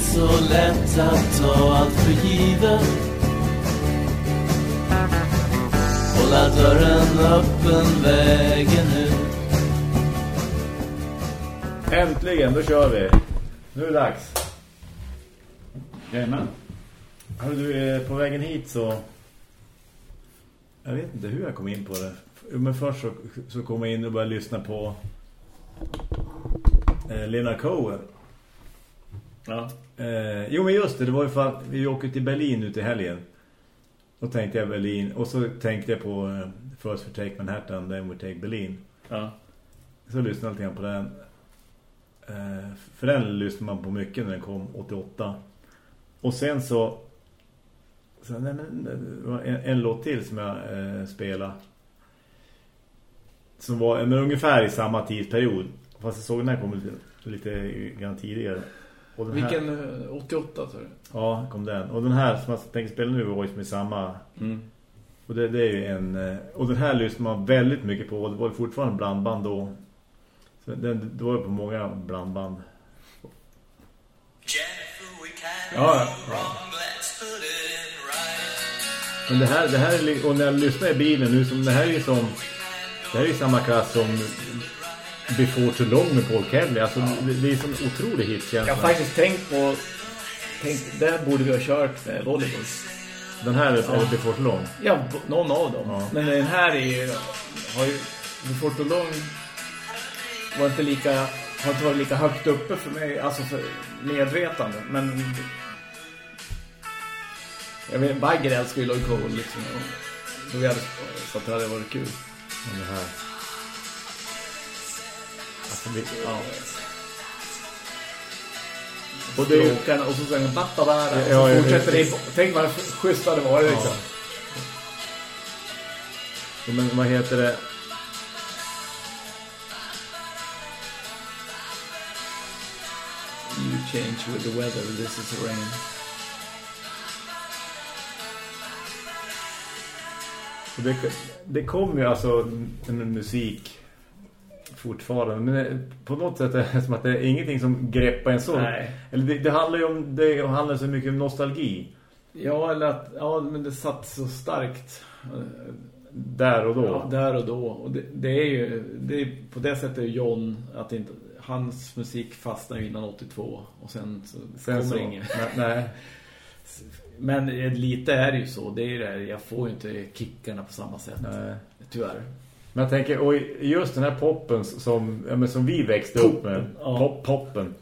så lätt att ta allt för givet Hålla dörren öppen vägen ut Äntligen, då kör vi. Nu är det dags. Jajamän. Hörru du, eh, på vägen hit så... Jag vet inte hur jag kom in på det. Men först så, så kom jag in och började lyssna på eh, Lena Cohen. Ja. Eh, jo men just det, det var ju för att vi åker till Berlin ut i helgen. Då tänkte jag Berlin. Och så tänkte jag på eh, First for Take Manhattan, Then We Take Berlin. Ja. Så lyssnade jag lite grann på den. Eh, för den lyssnade man på mycket när den kom 88. Och sen så... var en, en låt till som jag eh, spelade. Som var men, ungefär i samma tidsperiod. Fast jag såg den här kom lite, lite grann tidigare. Och den Vilken Här, eh, 88 sa du? ja, kom den. Och den här som jag tänkte spela nu var ju i samma... Mm. Och det, det är ju en... eh, Och den här lyssnar man väldigt mycket på. Det var ju fortfarande blandband då. Så den, det var ju på många blandband. Ja, ja. Men det här, det här är, och när jag lyssnar i bilen nu, som, det här är ju som, det här är ju samma klass som Before Too Long med Paul Kelly. Alltså, det, det är som otrolig hitkänsla. Jag har faktiskt tänkt på... Tänkt, där borde vi ha kört med Volleyball. Den här är eller Before Too Long. Ja, någon av dem. Ja. Men den här är ju... Har ju... Before Too Long var inte lika... Har inte varit lika högt uppe för mig. Alltså för medvetande. Men... Jag vet, Bagger älskar ju Lloyd Cole liksom. Och då vi hade, så att det hade varit kul. Och det här. Vi, Ja. Och Stråkarna, och så sjunger Battabara. Ja, och så fortsätter det. Tänk vad schysst det var liksom. Ja, Men vad heter det? You change with the weather, this is the rain. Det, det kommer ju alltså en musik fortfarande. Men på något sätt är det som att det är ingenting som greppar en så. Eller det, det handlar ju om det handlar så mycket om nostalgi. Ja, eller att ja, men det satt så starkt eh, Där och då. ja, där och då. Och det, det är ju det är, på det sättet är John att inte, hans musik fastnar ju innan 82 och sen, så Sen kommer så, inget. nej, nej. Men lite är det ju så. Det är ju det här, jag får ju inte kickarna på samma sätt. nej. Tyvärr. Men jag tänker, och just den här poppen som, ja, men som vi växte upp med. ja. Pop, poppen.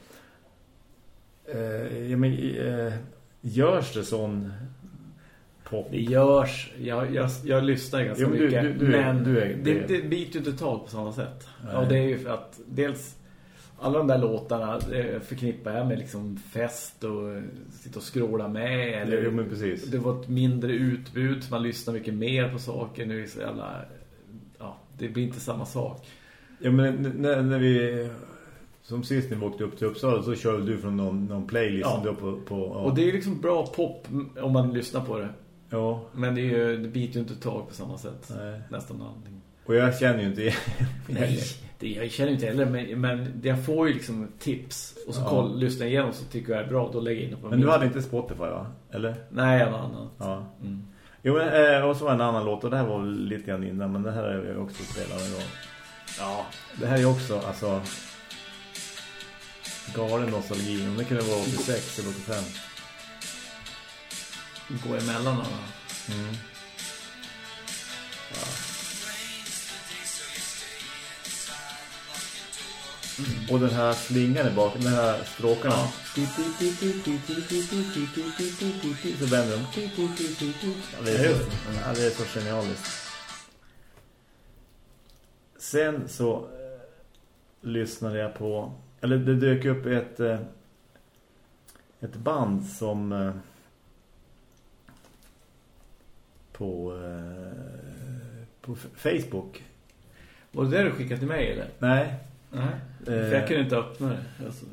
Eh, ja, men, eh, görs det sån pop? Det görs, jag, jag, jag lyssnar ganska Jo, men mycket. du- du men du är- det, det- biter ju inte tag på samma sätt. Nej. Och det är ju för att dels alla de där låtarna eh, förknippar jag med liksom fest och sitta och skråla med. Eller, Jo, men precis. Det var ett mindre utbud man lyssnar mycket mer på saker. Nu är det så jävla... Det blir inte samma sak. Ja, men när, när vi... Som sist när vi åkte upp till Uppsala så körde du från någon, någon playlist Ja. på... på ja. Och det är liksom bra pop om man lyssnar på det. Ja, Men det, är ju, det biter ju inte tag på samma sätt. nej. Nästan allting. Och jag känner ju inte igen. Nej, det, jag känner inte heller men, men jag får ju liksom tips och så Ja. koll, lyssnar jag igenom så tycker jag är bra, då lägger jag in det på Men min- du hade inte Spotify va? Eller? Nej, jag har annat. Ja. Mm. Jo, men, eh, och så var en annan låt och det här var lite grann innan men det här är jag också spelat en gång. Ja, det här är också alltså galen nostalgi. Om det kunde vara 86 eller 85. Gå emellan då. Mm. Och den här slingan i bak, den här stråkarna. Ja. Så vänder de. Ja, det, är så, ja, det är så genialiskt. Sen så eh, lyssnade jag på, eller det dök upp ett eh, ett band som eh, på på Facebook. Var det det du skickade till mig eller? Nej. Nej. För jag kunde inte öppna det. Alltså,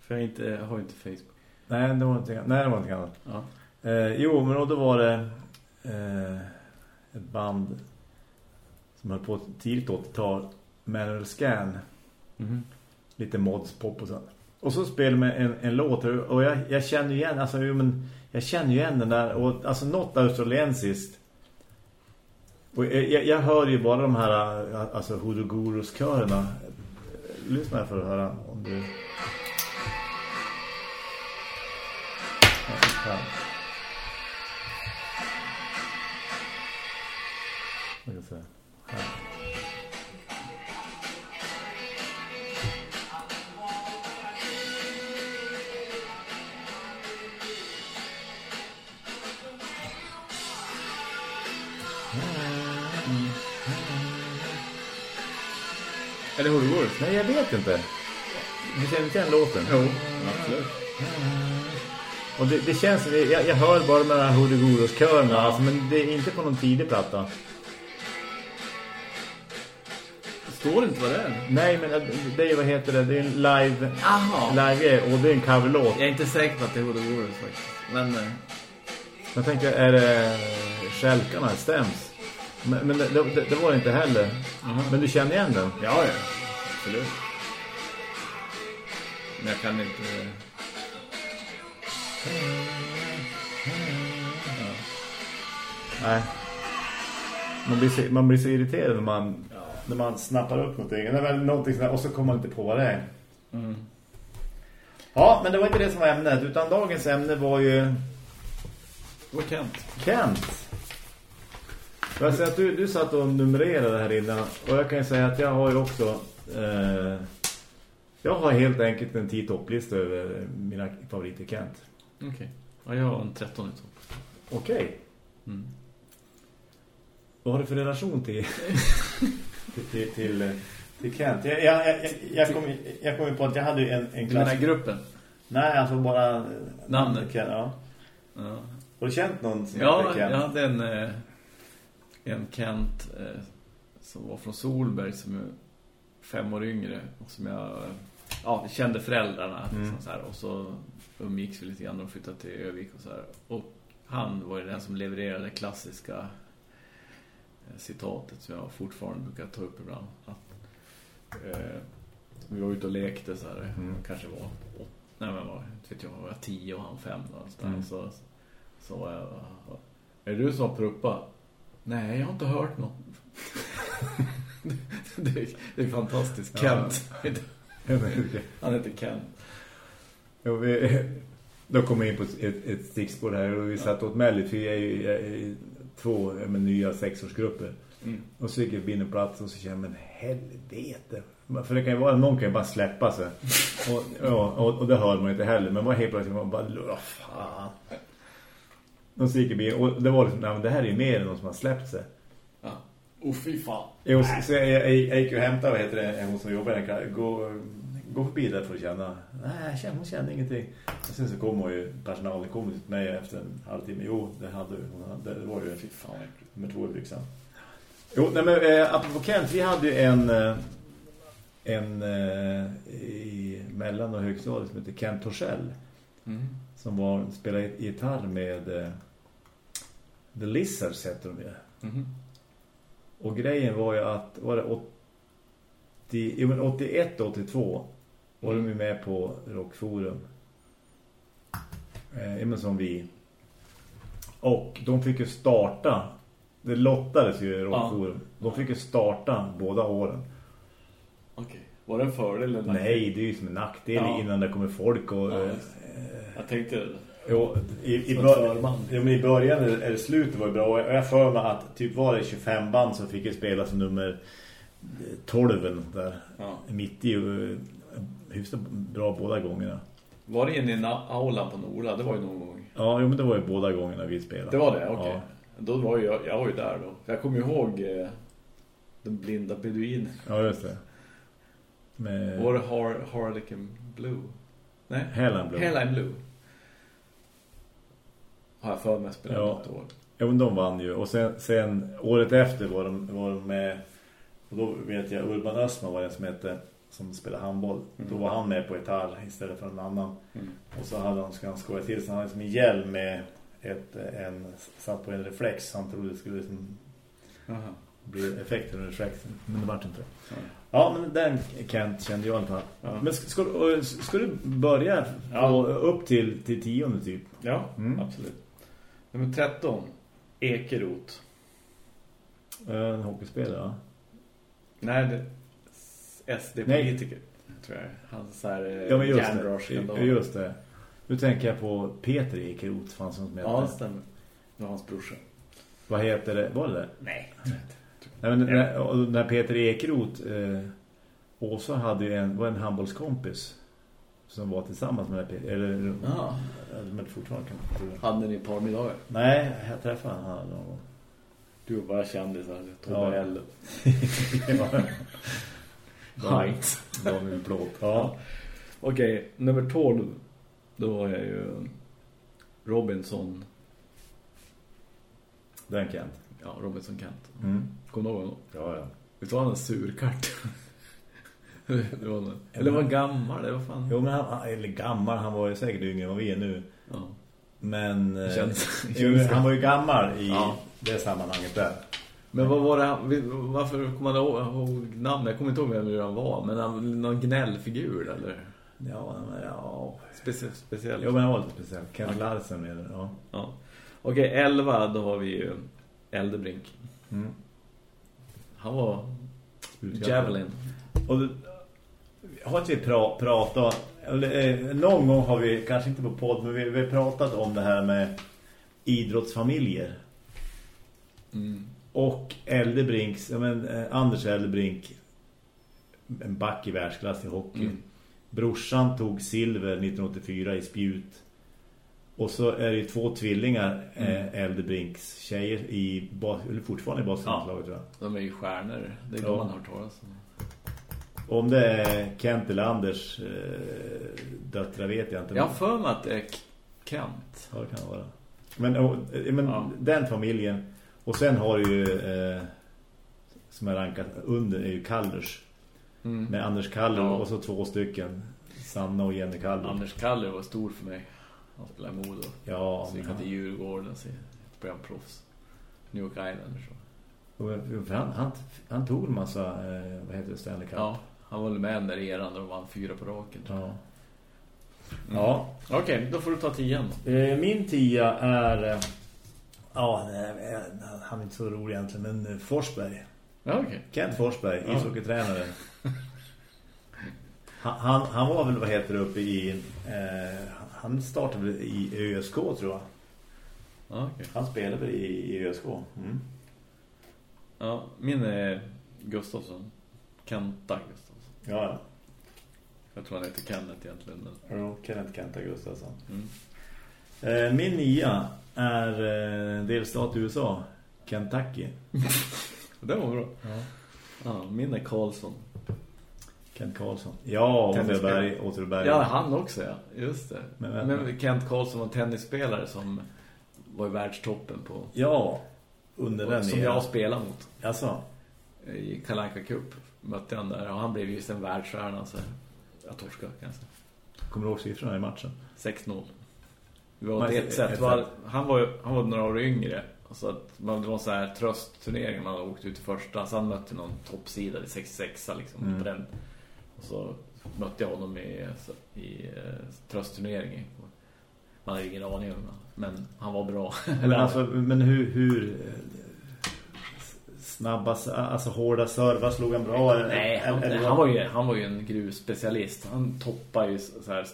för jag, inte, jag har ju inte Facebook. Nej, det var inte Nej, det var inte annat. Ja. Eh, jo, men då var det eh, ett band som höll på tidigt 80-tal. Manual Scan. Mhm. Lite mods pop och så. Och så spelar man en, en låt och jag, jag känner igen alltså, jo, men, jag känner igen den där och alltså något australiensiskt. Och jag, jag hör ju bara de här alltså Hudogurus-körerna. Lyssna för att höra om du... Ja. Är det Horgård? Nej, jag vet inte. Du känner inte igen låten? Jo, absolut. Och det, det känns, jag, jag hör bara med de här Hudogurus-körerna, alltså, men det är inte på någon tidig platta. Står det inte vad det är? Nej, men det är vad heter det? Det är en live, Aha. live och det är en coverlåt. Jag är inte säker på att det är Horgård faktiskt. Men eh, Jag tänker, är det Skälkarna, stäms? Men, men det, det, det var det inte heller. Men du känner igen den? ja, ja. Absolut. Men jag kan inte... Nej. Man blir, så, man blir så irriterad när man, när man snappar upp någonting. Det är väl någonting sådär, och så kommer man inte på vad det är. Mm. Ja, men det var inte det som var ämnet. Utan dagens ämne var ju Det var Kent. Kent. Jag säger att du, du satt och numrerade här innan. Och jag kan ju säga att jag har ju också... Eh, jag har helt enkelt en 10-topplista över mina favoriter Kent. Okej. Ja, jag har en 13 i topp. Okej. Mm. Vad har du för relation till till, till, till, till Kent? Jag, jag, jag, jag, kom, jag kom ju på att jag hade ju en, en I den här klass... gruppen? Nej, alltså bara... Namnet? Kent, ja. Ja. Har du känt någon som Ja, heter Kent? jag hade en, eh, en Kent eh, som var från Solberg som är fem år yngre och som jag ja, kände föräldrarna Mm. liksom, så här, och så umgicks vi lite grann och flyttade till Övik och så här. Och han var ju den som levererade det klassiska eh, citatet som jag fortfarande brukar ta upp ibland att eh, vi var ute och lekte så här, Mm. kanske var åt, nej men var, vet jag, var jag tio och han fem då, så. Mm. så, så var jag är du som pruppa? Nej, jag har inte hört något. det, är, det är fantastiskt. Kent. Han heter Kent. Ja, vi, då kom jag in på ett, ett stickspår här och vi satt åt jag är i två men, nya sexårsgrupper. Mm. Och så gick jag in en plats och så kände jag, men helvete. För det kan ju vara, någon kan ju bara släppa sig. Och, ja, och, och det hör man inte heller. Men var helt plötsligt man bara, åh fan. Och så gick jag in, och det var liksom, nej men det här är ju mer än någon som har släppt sig. Ja. Oh, fy fan. Jo, så, så jag, jag, jag gick och hämtade, vad heter det, hon som jobbar där, gå, gå förbi där för att känna. Nej, känner, hon kände ingenting. Och sen så kom hon ju, personalen kom till mig efter en halvtimme. Jo, det hade hon, hade, det var ju Fy fan. med två i byxan. Jo, nej men eh, apropå Kent, vi hade ju en eh, en eh, i mellan- och högstadiet som heter Kent Torssell Mm. Som var, spelade gitarr med eh, The Lizards heter de ju. Mhm. Och grejen var ju att var det 80, jo, men 81 82 var de ju med på Rockforum. Eh, ja, men som vi. Och de fick ju starta det lottades ju i Rockforum. De fick ju starta båda åren. Okej. Var det en fördel eller Nej, det är ju som en nackdel Ja. innan det kommer folk och... Ja, eh, Jag tänkte... Jo, i, i, Som bör, förman. jo, men i början eller slutet var det bra. Och jag för mig att typ var det 25 band som fick ju spela som nummer 12 där. Ja. Mitt i och hyfsat bra båda gångerna. Var det inne i aulan på Nora? Det var ju någon gång. Ja, jo, men det var ju båda gångerna vi spelade. Det var det, okej. Ja. Då var jag, jag var ju där då. Jag kommer ihåg eh, den blinda beduinen. Ja, just det. Med Var det Har Harlequin Blue? Nej? Hellline Blue. Hellline Blue. Har jag för mig att spela Ja. något år. Ja, men de vann ju. Och sen, sen året efter var de, var de med... Och då vet jag, Urban Östman var det som hette som spelade handboll. Mm. Då var han med på gitarr istället för en annan. Mm. Och så hade han, ska han skoja till, så han hade som en hjälm med ett, en, satt på en reflex. Han trodde det skulle liksom Aha. bli effekten av reflexen. Men det var inte det. Ja. Ja, men den Kent kände jag i alla fall. Ja. Men ska, ska, du- ska du börja Ja. upp till, till tionde typ? Ja, Mm. absolut. Nummer 13. Ekerot. En hockeyspelare, ja. Nej, SD-politiker tror jag. Han så här eh, Ja, men just det. Just det. Nu tänker jag på Peter Ekeroth, fanns som heter. Ja, stämmer. Det var hans brorsa. Vad heter det? Var det? Nej, jag tror inte. Nej, men när, och när Peter Ekeroth eh, Åsa hade ju en, var en handbollskompis som var tillsammans med Peter. Eller, Ja. men fortfarande kan jag inte. Hade ni ett par middagar? Nej, jag träffade han någon gång. Du var bara kändisar. Tobbe Ja. L. Heinz. Daniel Blåt. Ja. Okej, nummer 12. Då var jag ju Robinson. Den Kent. Ja, Robinson Kent. Mm. Kommer du ihåg honom? Ja, ja. Visst var han en surkart? det var någon. Eller var han gammal? Det var fan. Jo, men han, eller gammal, han var ju säkert yngre än vad vi är nu. Ja. Men eh, Känns- jo, känns han var ju gammal i Ja. det sammanhanget där. Men vad var det varför kommer man ihåg, ihåg namn? Jag kommer inte ihåg vem han var, men han, någon gnällfigur eller Ja, men ja. Specie, speciell. Jo, men han var lite speciell. Kent Larsen det, ja. Ja. Okej, 11 då har vi ju Eldebrink. Mm. Han var. Javelin. Och det, har inte vi pra, pratat eller, eh, någon gång har vi, kanske inte på podd men vi, vi har pratat om det här med idrottsfamiljer Mm. och Eldebrinks, ja, men, eh, Anders Eldebrink en back i världsklass i hockey Mm. brorsan tog silver 1984 i spjut och så är det ju två tvillingar Mm. eh, Eldebrinks tjejer i, bas, eller fortfarande i tror jag De är ju stjärnor. Det är Ja. de man har talas om. Om det är Kent eller Anders eh, döttrar vet jag inte. Jag har för mig att det är Kent. Ja, det kan vara. Men, och, eh, men Ja. den familjen. Och sen har du ju, eh, som är rankat under, är ju Kallers. Mm. Med Anders Kaller Ja. och så två stycken. Sanna och Jenny Kaller. Anders Kaller var stor för mig. Han spelade i Modo. Ja, Så gick han till Djurgården så blev han proffs. New York Islanders. och för han, han, han tog en massa, eh, vad heter det, Stanley Cup. Ja, han var med där i eran och de vann fyra på raken. Ja. Mm. ja. Okej, då får du ta tian. Eh, min tia är, eh, ja, nej, han är inte så rolig egentligen, men eh, Forsberg. Ja, okej. Kent Forsberg, Ja. Han, han, var väl, vad heter det, uppe i... Eh, han startade väl i ÖSK, tror jag. Ja, okej. Han spelade väl i, i ÖSK. Mm. Ja, min är Gustafsson. Kenta Gustafsson. Ja, ja. Jag tror han heter Kenneth egentligen. Men... Jo, Kenneth Kenta Gustafsson. Mm. Eh, min nia är eh, delstat i USA. Kentucky. Det var bra. Ja. Ja, min är Karlsson. Kent Karlsson. Ja. Återberg. Återberg. Ja, han också, ja. Just det. Men- Men, Kent Karlsson var en tennisspelare som var i världstoppen på... Ja, under den som jag spelade mot. Alltså, I Kalanka Cup mötte han där. Och han blev just en världsstjärna. Så jag torskade kanske. kommer du ihåg siffrorna i matchen? 6-0. Vi var ett ett- sätt. Var, han, var, han var några år yngre. Så att man, det var en sån här tröstturnering man hade åkt ut i första. Så han mötte någon toppsida i 66 liksom. Mm. På den. Så mötte jag honom i, i eh, tröstturneringen. Man hade ingen aning om. Men han var bra. Men, alltså, men hur, hur eh, snabba, alltså hårda servar slog han bra? eller- Nej, han, eller- han, var ju, han var ju en gruvspecialist. Han toppar ju så här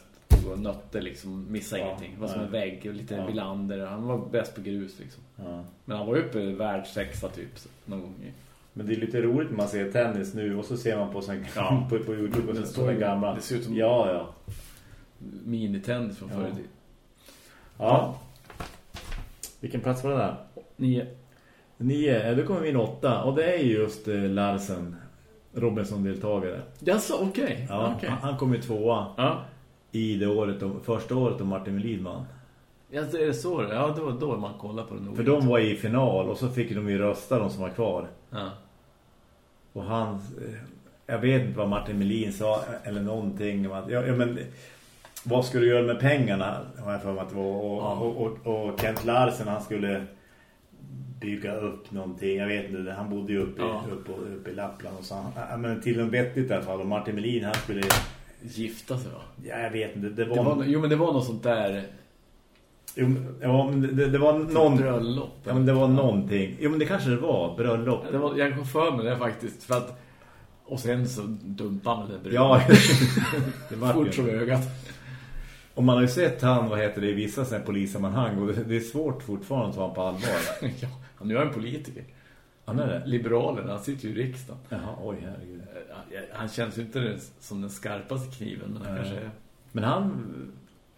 och nötte liksom, missa Ja, ingenting. Det var som nej. en vägg och lite Ja. Villander. Han var bäst på grus liksom. Ja. Men han var uppe i världssexa typ någon gång. Men det är lite roligt när man ser tennis nu och så ser man på, sån, Ja. på, på Youtube och så står ju- gamla. det ser ut som- Ja, ja. Minitennis från Ja. förr i tiden. Ja. Vilken plats var det där? Nio. Nio, då kommer min åtta. Och det är ju just eh, Larsen, Robinson-deltagare. Jaså, okej. Ja, Okej. han, han kom ju tvåa Ja. i det året, första året om Martin Lidman. Ja, det är det så det? Ja, var då man kollade på den För de var i final och så fick de ju rösta de som var kvar. Ja. Och han, eh, jag vet inte vad Martin Melin sa eller någonting. Ja, ja, men vad skulle du göra med pengarna? Har jag för mig att det var. Och, Ja. och, och, och Kent Larsen han skulle bygga upp någonting. Jag vet inte, han bodde ju uppe, Ja. i, uppe, uppe i Lappland och så. han- men till en vettigt i alla fall. Och Martin Melin, han skulle... Gifta sig va? Ja, jag vet inte. Det var... Det var, jo men det var något sånt där Jo, ja, men det, det var någon... bröllop. Ja, men det var någonting. Jo, men det kanske det var. Bröllop. Det var, jag kom för mig det faktiskt. För att, och sen så dumpade han det bröllop. Ja, det var Fort som ögat. Och man har ju sett han, vad heter det, i vissa sådana här polissammanhang. Och det, är svårt fortfarande att ta honom på allvar. ja, nu är han politiker. Han är det? Liberalerna, han sitter ju i riksdagen. Jaha, oj herregud. Eh, Han känns ju inte som den skarpaste kniven, men han Nej. kanske är Men han,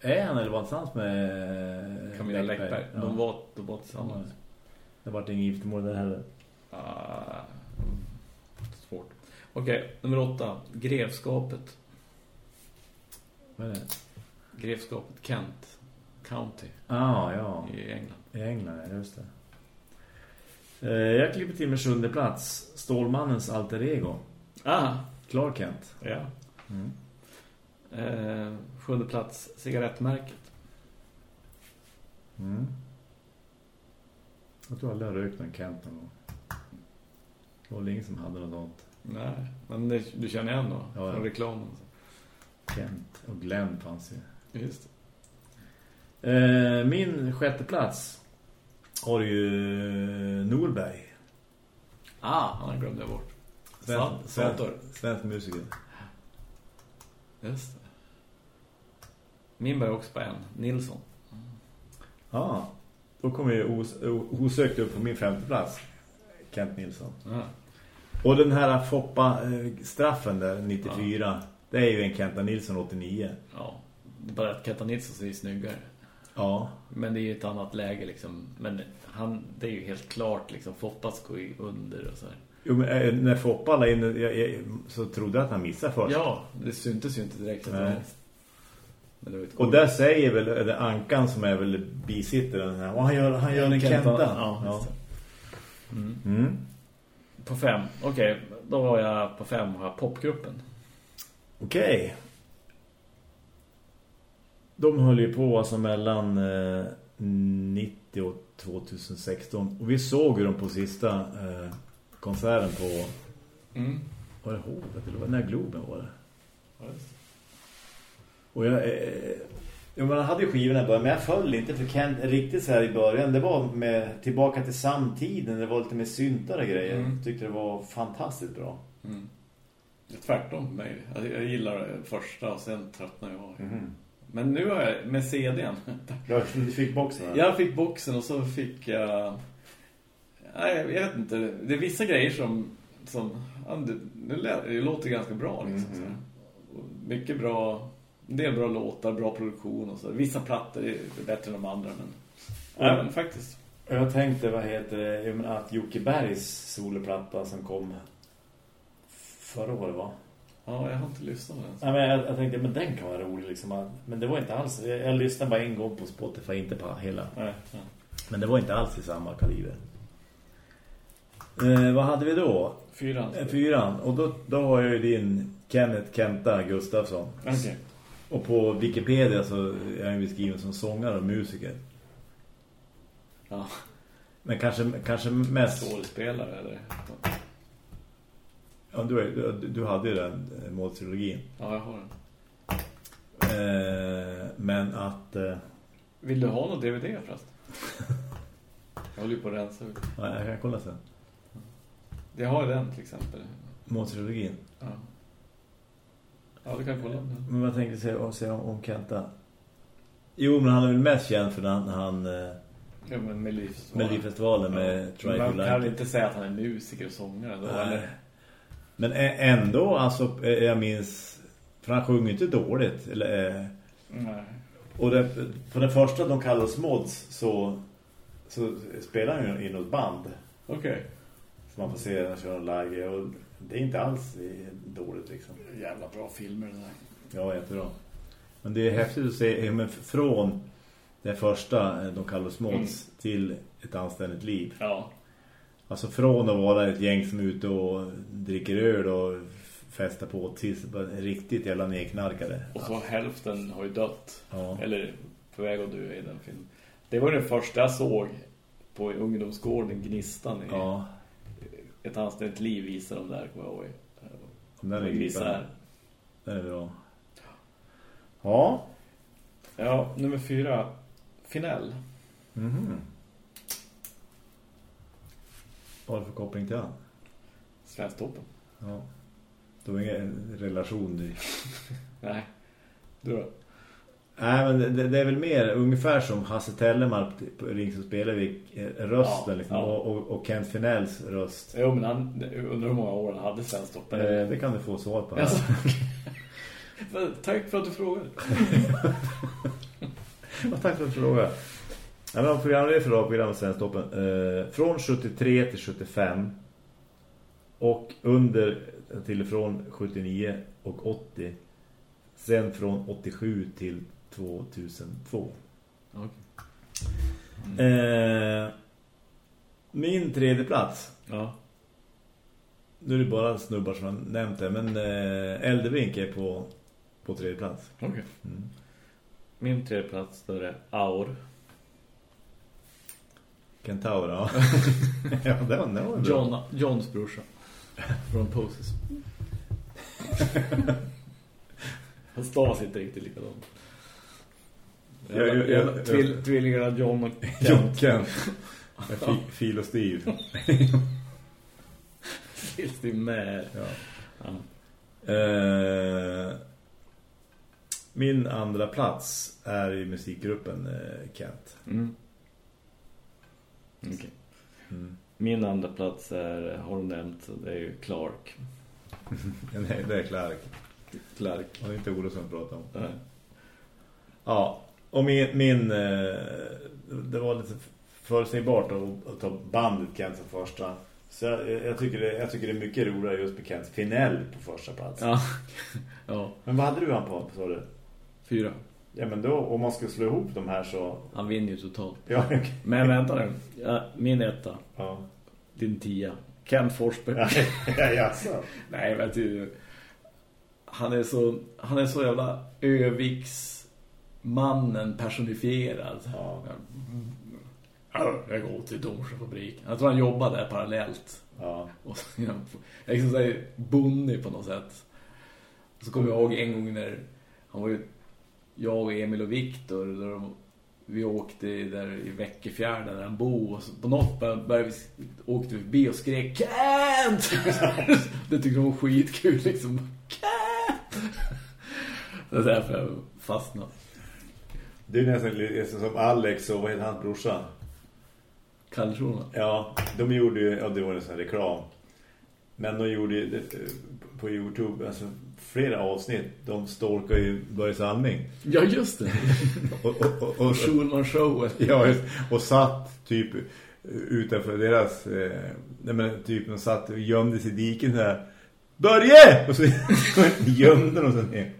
är han eller var han tillsammans med Camilla Läckberg. Ja. De, var, de var tillsammans. Det var ingen giftermål där heller. Ah, svårt. Okej, nummer åtta. Grevskapet. Vad är det? Grevskapet Kent County Ah, ja. i England. I England, ja, just det. Eh, Jag klipper till med sjunde plats. Stålmannens alter ego. Ah, Clark Kent. ja. Mm. Eh, sjunde plats, cigarettmärket. Mm. Jag tror aldrig jag rökt en Kent någon gång. Det var ingen som hade något sånt. Nej, men det, du känner igen då? Ja, ja. Från reklamen. Kent och Glenn fanns ju. Just Eh, min sjätte plats har ju Norberg. Ah, han glömde jag bort. Svensk, svensk, svensk musiker. Just det. Min börjar också på en. Nilsson. Ja, då kommer ju os osökt upp på min femte plats. Kent Nilsson. Ah. Och den här Foppa-straffen där, 94, det är ju en Kenta Nilsson 89. Ja, det är bara att Kenta Nilsson ser snyggare. Ja, Men det är ju ett annat läge liksom. Men han, det är ju helt klart liksom. Foppas går ju under och så här. jo, men, eh, när Foppa la in jag, jag, så trodde jag att han missade först. Ja, det syntes ju inte direkt att Nej. det var. Men det var ett Och där säger väl är det Ankan som är väl bisittaren här. Och han gör, han gör en Kenta. Ja, just det. Mm. Mm. På fem. Okej, då var jag på fem och har popgruppen. Okej. De höll ju på alltså mellan eh, 90 och 2016. Och vi såg ju dem på sista eh, konserten på... Mm. Var det Hovet? Eller var det? Nej, Globen var det. Ja, just det. Och jag... Eh, jo, man hade ju skivorna i början, men jag föll inte för Kent riktigt så här i början. Det var med tillbaka till samtiden. Det var lite mer syntare grejer. Mm. Jag tyckte det var fantastiskt bra. Mm. Tvärtom mig. Jag, gillar det första och sen tröttnar jag. Men nu har jag med CDn. Du fick boxen va? Jag fick boxen och så fick jag... Nej, jag vet inte. Det är vissa grejer som... som ja, det, det, låter ganska bra. Liksom. Och Mycket bra... En del bra låtar, bra produktion och så. Vissa plattor är bättre än de andra, men... Ja, men faktiskt. Jag tänkte, vad heter det, menar, att Jocke Bergs soloplatta som kom förra året va? Ja, jag har inte lyssnat på den. Ja, men jag, jag tänkte, men den kan vara rolig liksom. Men det var inte alls, jag, jag lyssnade bara en gång på Spotify, inte på hela. Nej, ja. Men det var inte alls i samma kaliber. Eh, vad hade vi då? Fyran. Eh, Fyran. Och då, då har jag ju din Kenneth Kenta Gustafsson. Okej. Och på Wikipedia så är han beskriven som sångare och musiker. Ja, Men kanske, kanske mest... skådespelare eller... Ja, du, du, du hade ju den eh, måltrilogin. Ja, jag har den. Eh, men att... Eh, Vill du ha någon DVD förresten? jag håller ju på att rensa ut. ja, jag kan kolla sen. Jag har den till exempel. Måltrilogin. Ja. Ja, du kan kolla den. Men jag säga, säga om, om Kenta? Jo, men han är väl mest känd för när han... han eh, Ja, men Melodifestivalen. Melodifestivalen med Try to Man kan inte säga att han är musiker och sångare då, eller? Men ändå, alltså, eh, jag minns... För han sjunger inte dåligt. Eller, eh, Nej. och det, på den första de kallas mods så, så spelar han ju i något band. Okej. Så man får se när köra live. Och det är inte alls dåligt liksom. Jävla bra filmer det där. Ja, jättebra. Men det är häftigt att se eh, men från det första eh, de kallas mods Mm. till ett anständigt liv. Ja. Alltså från att vara ett gäng som är ute och dricker öl och festar på tills riktigt jävla nedknarkade. Och så hälften har ju dött. Ja. Eller på väg att dö i den filmen. Det var den första jag såg på ungdomsgården Gnistan i Ja. Ett anständigt liv visar de där, kommer jag ihåg. Den är gripande. Den är bra. Ja. Ja, nummer fyra. Finell. Mhm. Vad är det för koppling till han? Svensktoppen. Ja. Det var ingen relation i... Nej. Du då? Nej, men det, det är väl mer ungefär som Hasse Tellemark på och Spelarvik eh, rösten Ja, liksom, ja. Och, och, och Kent Finells röst. Jo, men han, under hur många år han hade Svensktoppen. Eh, det kan du få svar på. Alltså, Men Tack för att du frågade. Tack för att du frågade. Ja, men programledare för radioprogrammet Svensktoppen. Eh, från 73 till 75 och under till från 79 och 80. Sen från 87 till 2002. Okej. Eh, min tredje plats. Ja. Nu är det bara snubbar som har nämnt det. Men eh, Eldebrink är på, på tredje plats. Okej. Mm. Min tredje plats då är Aur. Kentaur, ja. ja, det var, det var bra. John, Johns brorsa. Från Poses. Han stavas inte riktigt likadant. Ja, ja, ja, ja. Tvill, tvillingarna John och John Kent. Fi, fil och Steve. Finns det med. Ja. Ja. Eh, min andra plats är i musikgruppen eh, Kent. Mm. Okej. Mm. Min andra plats är, har du nämnt, det är ju Clark. Nej, det är Clark. Clark. Och det är inte Olofsson pratar om. Nej. Ja, och min, min eh, det var lite förutsägbart att, att ta bandet Kent som första. Så jag, jag, tycker det, jag tycker det är mycket roligare just med Kent Finell på första plats. Ja. ja, Men vad hade du han på, sa du? fyra. Ja, men då, om man skulle slå ihop de här så... Han vinner ju totalt. Ja, okej. Men vänta nu. Ja, min etta. ja. Din tia. Ken Forsberg. ja, jaså. Nej, men du, han är så han är så jävla Öviks mannen personifierad. Ja. Ja, Jag går till Domsjöfabrik. Jag tror han jobbar där parallellt. Ja. Och så, jag är liksom såhär bonnig på något sätt. Och så kommer jag ihåg en gång när han var ju jag och Emil och Viktor då de, vi åkte där i Väckefjärden där han bor och så på något började vi åkte vi förbi och skrek Kent! det tyckte de var skitkul liksom. Kent! Det är därför jag fastnade. Det är nästan lite som Alex och vad heter hans brorsa? Schulman. Ja, de gjorde ju, ja det var en sån här reklam. Men de gjorde ju på Youtube, alltså flera avsnitt, de stalkar ju Börje Salming. Ja, just det. Och, och, och, och, Schulman show. ja, och satt typ utanför deras, eh, nej men typ de satt och gömde sig i diken där. Börje! Och så gömde de sig ner.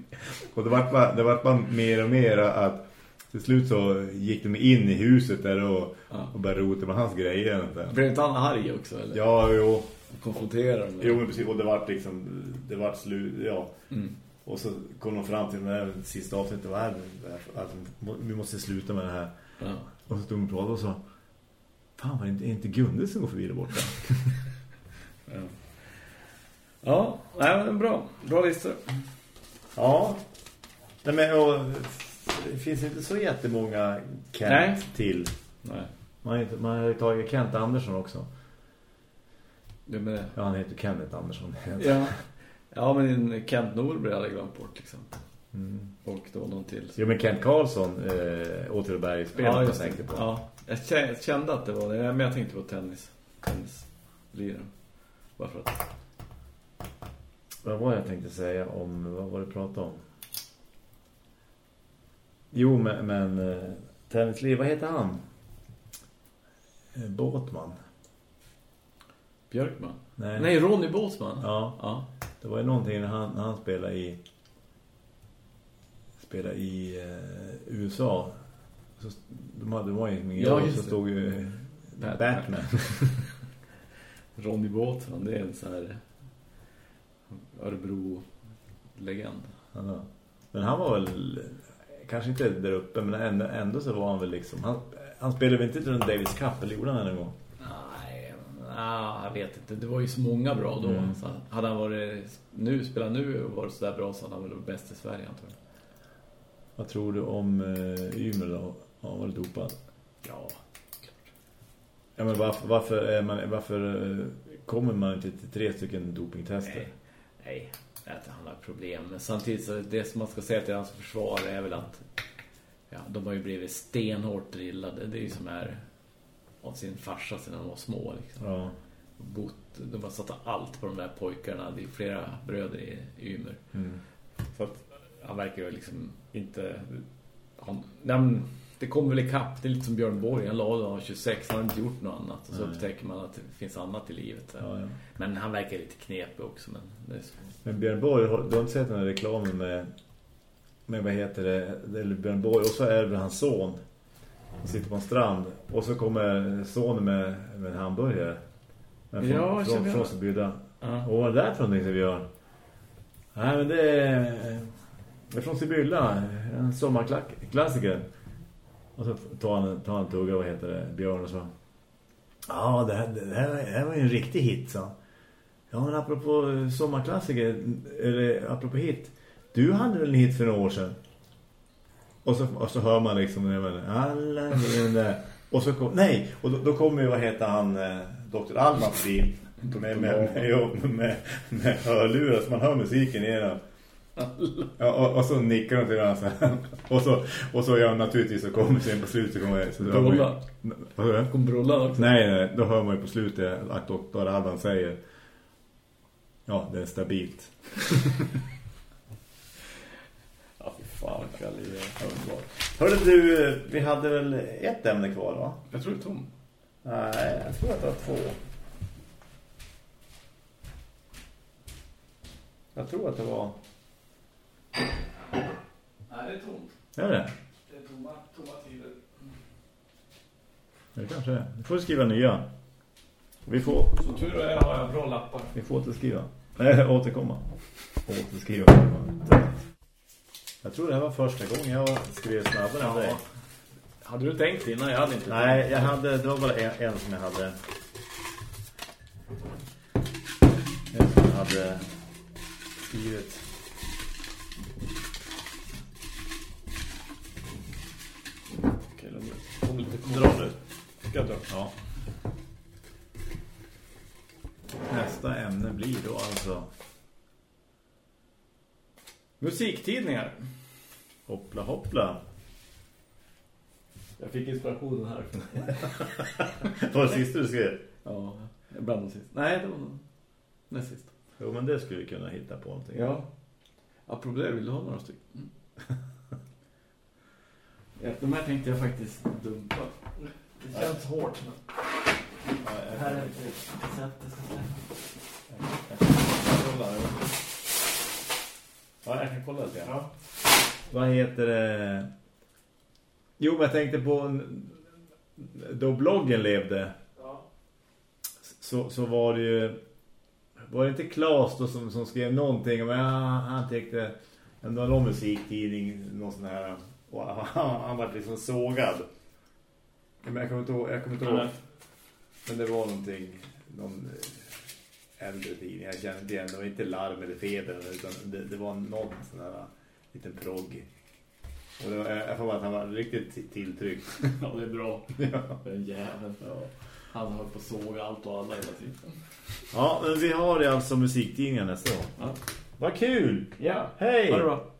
Och det var bara, det var bara mer och mer att till slut så gick de in i huset där och, Ja. och började rota med hans grejer. Blev inte han arg också? Eller? Ja, jo. Konfronterar dem. Jo, men precis. Och det var liksom, det var slut, ja. Mm. Och så kom de fram till det här sista avsnittet var här, att vi måste sluta med det här. Ja. Och så stod de och pratade och sa Fan, var det inte, är inte Gunde som går förbi där borta? Ja, ja nej, bra. Bra lista. ja. Nej, men och, det finns inte så jättemånga Kent Nej. till. Nej. Man har, inte, man har ju tagit Kent Andersson också. Det med Ja, han heter Kenneth Andersson. Ja. Ja, men Kent Norberg hade jag glömt bort liksom. Mm. Och då någon till. Jo, men Kent Karlsson, äh, Återberg spelar jag just det. tänkte på. Ja, jag kä- kände att det var det. Men jag tänkte på tennis. Tennisliraren. Bara för att. Vad var jag tänkte säga om, vad var det du pratade om? Jo, men, men eh, tennisliv, vad heter han? Eh, Båtman. Björkman. Nej. Nej, Ronny Båtsman. Ja, Ja. det var ju någonting när han, när han spelade i spelade i eh, USA. Så, de hade de var ju ingen Ja, så det. stod ju Batman. Batman. Ronny Båtsman, det är en sån här Örebro-legend. Ja. Men han var väl kanske inte där uppe men ändå, ändå så var han väl liksom han, han spelade väl inte till en Davis Cup eller gjorde han en gång? Nej, nej, jag vet inte. Det var ju så många bra då. Mm. Så hade han varit nu, spelat nu och varit så där bra så hade han väl varit bäst i Sverige antar jag. Vad tror du om uh, Ymer då? Har han varit dopad? Ja, Ja, men varför, varför, är man, varför eh, kommer man inte till tre stycken dopingtester? Nej, nej, att han har problem. Men samtidigt så det som man ska säga till hans försvar är väl att ja, de har ju blivit stenhårt drillade. Det är ju som är av sin farsa sedan de var små. Liksom. Ja. Bott, de har satt allt på de där pojkarna. Det är flera bröder i Ymer. Mm. Så att han verkar ju liksom inte... Han, nej, men det kommer väl i kapp. Det är lite som Björn Borg. Han lade han var 26. Han har inte gjort något annat. Och så Nej. upptäcker man att det finns annat i livet. Ja, ja. Men han verkar lite knepig också. Men. Men Björn Borg, du har inte sett den här reklamen med, med vad heter det, är Björn Borg och så är det hans son som sitter på en strand och så kommer sonen med, med en hamburgare Men från, Ja, från, från. Sibylla. Ja. Och vad är det där för någonting som vi gör? Nej men det är, det är från Sibylla, en sommarklassiker. Och så tar han, tar han en tugga, vad heter det, Björn och så. Ja, det här, det här, det här var ju en riktig hit, så. Ja, men apropå eh, sommarklassiker, eller apropå hit. Du hade väl en hit för några år sedan? Och så, och så hör man liksom, jag menar, alla den där. Och så kom, nej, och då, då kommer ju, vad heter han, eh, Dr. Alman förbi. Med, med, med, med, med hörlurar så man hör musiken igenom. Ja, och, och så nickar de till varandra så här. Och så, och så ja, naturligtvis så kommer sen på slutet så kommer så hör man ju- Brollan. Vad hör du? Kom Brollan också. Nej, nej, då hör man ju på slutet att doktor Alban säger Ja, det är stabilt. Ja, fy fan, Kalle. det. Hörde du, vi hade väl ett ämne kvar va? Jag tror det är tom. Nej, jag tror att det var två. Jag tror att det var... Nej, det är tomt. Är det? Det är tomma, tomma tider. Det kanske är. Vi får skriva nya. Vi får, Som tur är har jag bra lappar. vi får återskriva. Nej, återkomma. Återskriva. Jag tror det här var första gången jag skrev snabbare än dig. Hade du tänkt innan? Jag hade inte Nej, jag hade, det var bara en, en som jag hade. En som jag hade skrivit. Okej, då kommer lite Dra nu. Ska jag dra? Ja. Nästa ämne blir då alltså Musiktidningar. hoppla hoppla. Jag fick inspirationen här. Vad var det sista du skrev? ja, bland de sist. Nej, det var nog näst sist. Jo, men det skulle vi kunna hitta på någonting. Ja. Apropå det, vill du ha några stycken? Ja, de här tänkte jag faktiskt dumpa. Det känns hårt. Men... Här är ett sätt jag ska släppa. Ja, jag kan kolla lite. Ja. Vad heter det? Jo, men jag tänkte på då bloggen levde Ja. så, så var det ju var det inte Claes då som, som skrev någonting men han, han tyckte det var någon musiktidning någon sån här och han, han var liksom sågad men jag kommer inte ihåg, jag kommer inte ihåg men det var någonting någon eh, äldre tidning jag kände inte igen, det var inte larm eller feber utan det, det var någon sån här liten progg och det var, jag får bara att han var riktigt tilltryckt ja, det är bra. ja. Den jäveln. Han har på såga allt och alla hela tiden. ja, men vi har det alltså musiktidningen nästa år Ja. Vad kul! Ja. Hej! Ha det bra.